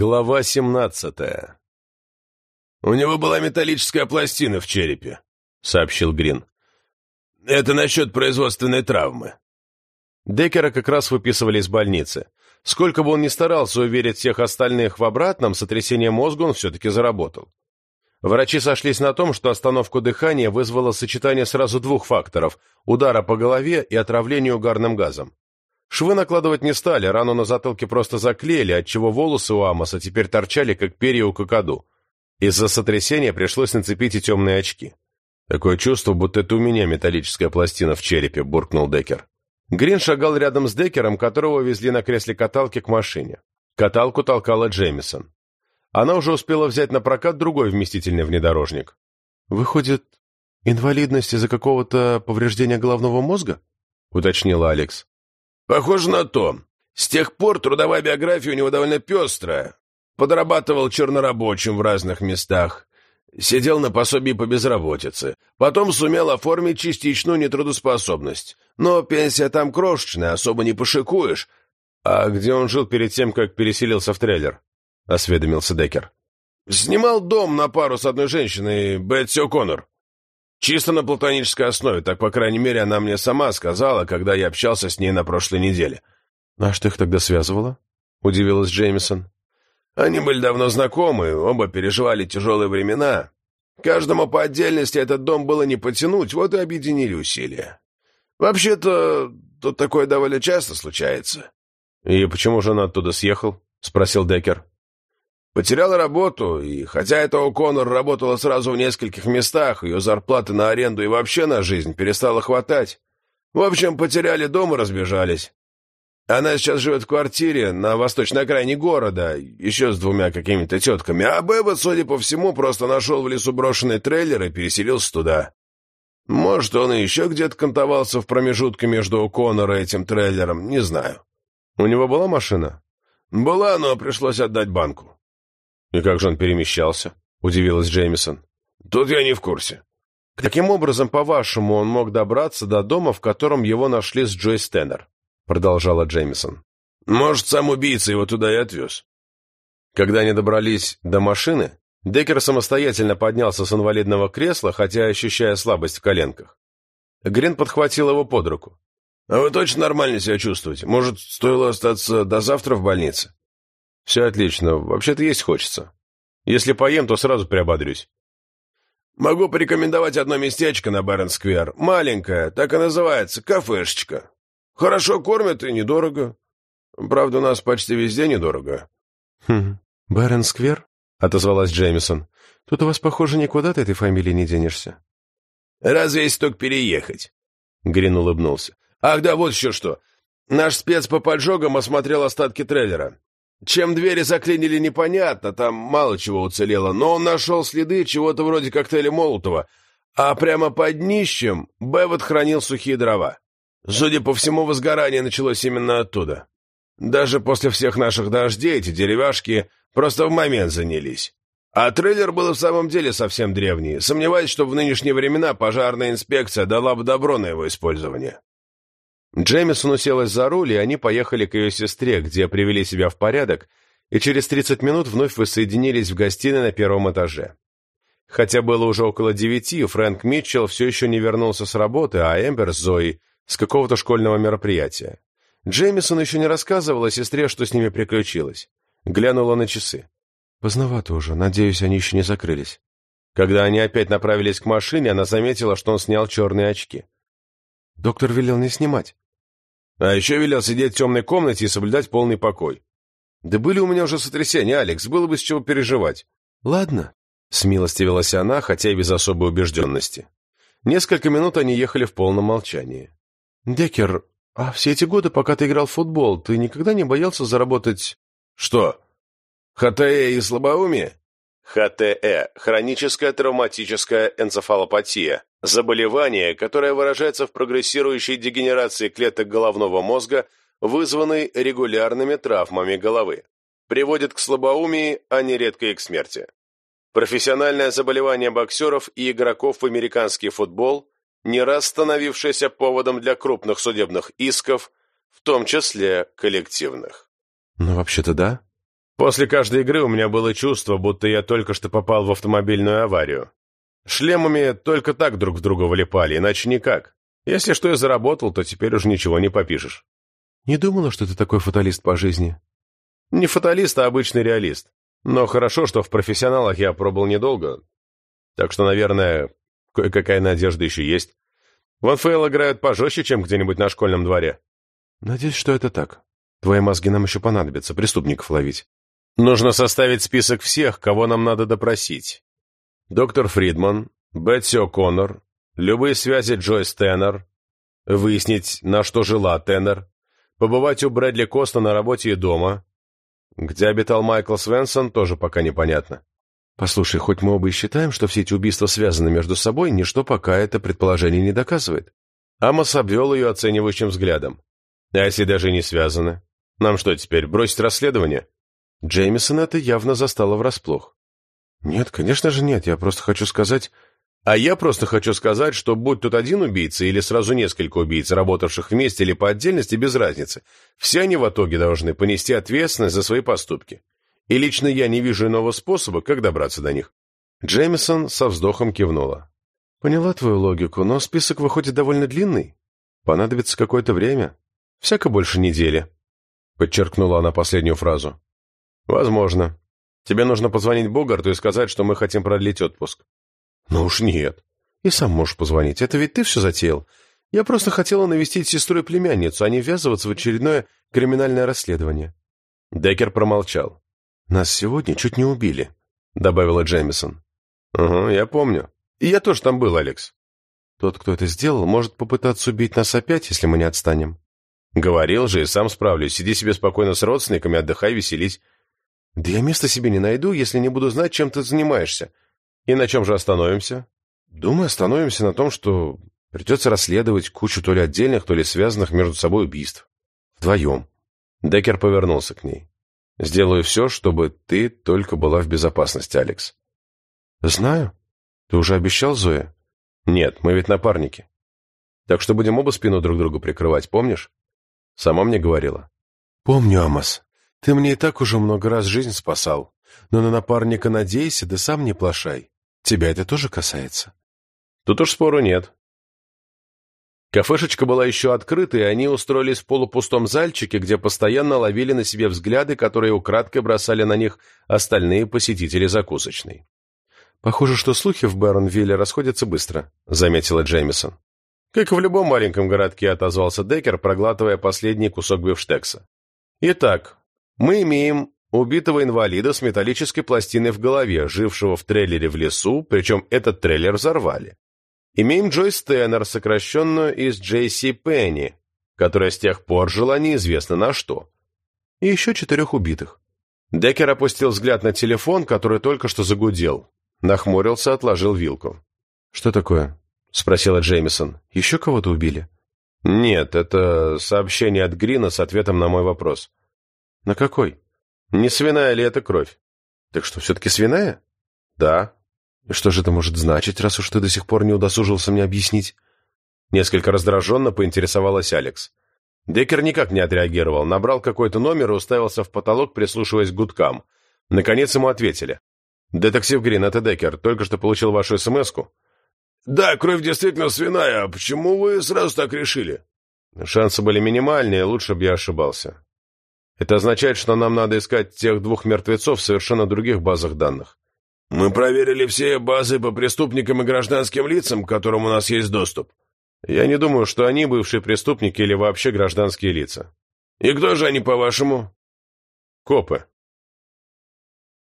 Глава семнадцатая. «У него была металлическая пластина в черепе», — сообщил Грин. «Это насчет производственной травмы». Деккера как раз выписывали из больницы. Сколько бы он ни старался уверить всех остальных в обратном, сотрясение мозга он все-таки заработал. Врачи сошлись на том, что остановку дыхания вызвало сочетание сразу двух факторов – удара по голове и отравления угарным газом. Швы накладывать не стали, рану на затылке просто заклеили, отчего волосы у Амоса теперь торчали, как перья у кокоду. Из-за сотрясения пришлось нацепить и темные очки. «Такое чувство, будто это у меня металлическая пластина в черепе», — буркнул Деккер. Грин шагал рядом с Деккером, которого везли на кресле каталки к машине. Каталку толкала Джеймисон. Она уже успела взять на прокат другой вместительный внедорожник. «Выходит, инвалидность из-за какого-то повреждения головного мозга?» — уточнила Алекс. Похоже на то. С тех пор трудовая биография у него довольно пестрая. Подрабатывал чернорабочим в разных местах. Сидел на пособии по безработице. Потом сумел оформить частичную нетрудоспособность. Но пенсия там крошечная, особо не пошикуешь. А где он жил перед тем, как переселился в трейлер? Осведомился Деккер. Снимал дом на пару с одной женщиной, Бетси О'Коннор. Чисто на платонической основе, так, по крайней мере, она мне сама сказала, когда я общался с ней на прошлой неделе. «А что их тогда связывало?» — удивилась Джеймисон. «Они были давно знакомы, оба переживали тяжелые времена. Каждому по отдельности этот дом было не потянуть, вот и объединили усилия. Вообще-то, тут такое довольно часто случается». «И почему же он оттуда съехал?» — спросил Деккер. Потеряла работу, и хотя эта О'Коннор работала сразу в нескольких местах, ее зарплаты на аренду и вообще на жизнь перестало хватать. В общем, потеряли дом и разбежались. Она сейчас живет в квартире на восточной окраине города, еще с двумя какими-то тетками, а Беба, судя по всему, просто нашел в лесу брошенный трейлер и переселился туда. Может, он и еще где-то кантовался в промежутке между О'Коннор и этим трейлером, не знаю. У него была машина? Была, но пришлось отдать банку. «И как же он перемещался?» — удивилась Джеймисон. «Тут я не в курсе». «Каким образом, по-вашему, он мог добраться до дома, в котором его нашли с Джой Стэннер?» — продолжала Джеймисон. «Может, сам убийца его туда и отвез». Когда они добрались до машины, Деккер самостоятельно поднялся с инвалидного кресла, хотя ощущая слабость в коленках. Грин подхватил его под руку. «А вы точно нормально себя чувствуете? Может, стоило остаться до завтра в больнице?» «Все отлично. Вообще-то есть хочется. Если поем, то сразу приободрюсь». «Могу порекомендовать одно местечко на Баррен-сквер. Маленькое, так и называется, кафешечка. Хорошо кормят и недорого. Правда, у нас почти везде недорого». «Хм, Баррен-сквер?» — отозвалась Джеймисон. «Тут у вас, похоже, никуда ты этой фамилии не денешься». «Разве есть только переехать?» Грин улыбнулся. «Ах да, вот еще что. Наш спец по поджогам осмотрел остатки трейлера. Чем двери заклинили, непонятно, там мало чего уцелело, но он нашел следы чего-то вроде коктейля Молотова, а прямо под днищем Бевот хранил сухие дрова. Судя по всему, возгорание началось именно оттуда. Даже после всех наших дождей эти деревяшки просто в момент занялись. А трейлер был в самом деле совсем древний. Сомневаюсь, что в нынешние времена пожарная инспекция дала бы добро на его использование. Джеймисон уселась за руль, и они поехали к ее сестре, где привели себя в порядок, и через 30 минут вновь воссоединились в гостиной на первом этаже. Хотя было уже около девяти, Фрэнк Митчелл все еще не вернулся с работы, а Эмбер с Зоей с какого-то школьного мероприятия. Джеймисон еще не рассказывала сестре, что с ними приключилось. Глянула на часы. «Поздновато уже, надеюсь, они еще не закрылись». Когда они опять направились к машине, она заметила, что он снял черные очки. Доктор велел не снимать. А еще велел сидеть в темной комнате и соблюдать полный покой. Да были у меня уже сотрясения, Алекс, было бы с чего переживать. Ладно, смилостивилась она, хотя и без особой убежденности. Несколько минут они ехали в полном молчании. Деккер, а все эти годы, пока ты играл в футбол, ты никогда не боялся заработать... Что? ХТЭ и слабоумие? ХТЭ – хроническая травматическая энцефалопатия, заболевание, которое выражается в прогрессирующей дегенерации клеток головного мозга, вызванной регулярными травмами головы. Приводит к слабоумии, а нередко и к смерти. Профессиональное заболевание боксеров и игроков в американский футбол, не раз становившееся поводом для крупных судебных исков, в том числе коллективных. «Ну, вообще-то да», После каждой игры у меня было чувство, будто я только что попал в автомобильную аварию. Шлемами только так друг в друга вылипали, иначе никак. Если что и заработал, то теперь уже ничего не попишешь. Не думала, что ты такой фаталист по жизни. Не фаталист, а обычный реалист. Но хорошо, что в профессионалах я пробовал недолго. Так что, наверное, кое-какая надежда еще есть. В НФЛ играют пожестче, чем где-нибудь на школьном дворе. Надеюсь, что это так. Твои мозги нам еще понадобятся, преступников ловить. Нужно составить список всех, кого нам надо допросить. Доктор Фридман, Бетси О'Коннор, любые связи Джойс Теннер, выяснить, на что жила Теннер, побывать у Брэдли Коста на работе и дома. Где обитал Майкл Свенсон, тоже пока непонятно. Послушай, хоть мы оба и считаем, что все эти убийства связаны между собой, ничто пока это предположение не доказывает. Амос обвел ее оценивающим взглядом. А если даже не связаны? Нам что, теперь бросить расследование? Джеймисон это явно застало врасплох. Нет, конечно же нет, я просто хочу сказать... А я просто хочу сказать, что будь тут один убийца или сразу несколько убийц, работавших вместе или по отдельности, без разницы, все они в итоге должны понести ответственность за свои поступки. И лично я не вижу иного способа, как добраться до них. Джеймисон со вздохом кивнула. Поняла твою логику, но список выходит довольно длинный. Понадобится какое-то время. Всяко больше недели. Подчеркнула она последнюю фразу. Возможно. Тебе нужно позвонить Богарту и сказать, что мы хотим продлить отпуск. Ну уж нет. И сам можешь позвонить. Это ведь ты все затеял. Я просто хотела навестить сестру и племянницу, а не ввязываться в очередное криминальное расследование. Деккер промолчал. «Нас сегодня чуть не убили», — добавила Джеймисон. «Угу, я помню. И я тоже там был, Алекс». «Тот, кто это сделал, может попытаться убить нас опять, если мы не отстанем». «Говорил же, и сам справлюсь. Сиди себе спокойно с родственниками, отдыхай, веселись». «Да я места себе не найду, если не буду знать, чем ты занимаешься. И на чем же остановимся?» «Думаю, остановимся на том, что придется расследовать кучу то ли отдельных, то ли связанных между собой убийств. Вдвоем». Деккер повернулся к ней. Сделаю все, чтобы ты только была в безопасности, Алекс. Знаю. Ты уже обещал Зое? Нет, мы ведь напарники. Так что будем оба спину друг другу прикрывать, помнишь? Сама мне говорила. Помню, Амос. Ты мне и так уже много раз жизнь спасал. Но на напарника надейся, да сам не плашай. Тебя это тоже касается. Тут уж спору нет. Кафешечка была еще открыта, и они устроились в полупустом зальчике, где постоянно ловили на себе взгляды, которые украдкой бросали на них остальные посетители закусочной. «Похоже, что слухи в Бэронвилле расходятся быстро», — заметила Джеймисон. «Как в любом маленьком городке», — отозвался Деккер, проглатывая последний кусок бифштекса. «Итак, мы имеем убитого инвалида с металлической пластиной в голове, жившего в трейлере в лесу, причем этот трейлер взорвали. Имеем Джойс Теннер, сокращенную из Джейси Пенни, которая с тех пор жила неизвестно на что. И еще четырех убитых. Деккер опустил взгляд на телефон, который только что загудел. Нахмурился, отложил вилку. «Что такое?» — спросила Джеймисон. «Еще кого-то убили?» «Нет, это сообщение от Грина с ответом на мой вопрос». «На какой?» «Не свиная ли это кровь?» «Так что, все-таки свиная?» «Да». Что же это может значить, раз уж ты до сих пор не удосужился мне объяснить? Несколько раздраженно поинтересовалась Алекс. Деккер никак не отреагировал, набрал какой-то номер и уставился в потолок, прислушиваясь к гудкам. Наконец ему ответили. «Детектив Грин, это Деккер. Только что получил вашу смс-ку». «Да, кровь действительно свиная. А почему вы сразу так решили?» Шансы были минимальные, лучше бы я ошибался. Это означает, что нам надо искать тех двух мертвецов в совершенно других базах данных. Мы проверили все базы по преступникам и гражданским лицам, к которым у нас есть доступ. Я не думаю, что они бывшие преступники или вообще гражданские лица. И кто же они, по-вашему? Копы.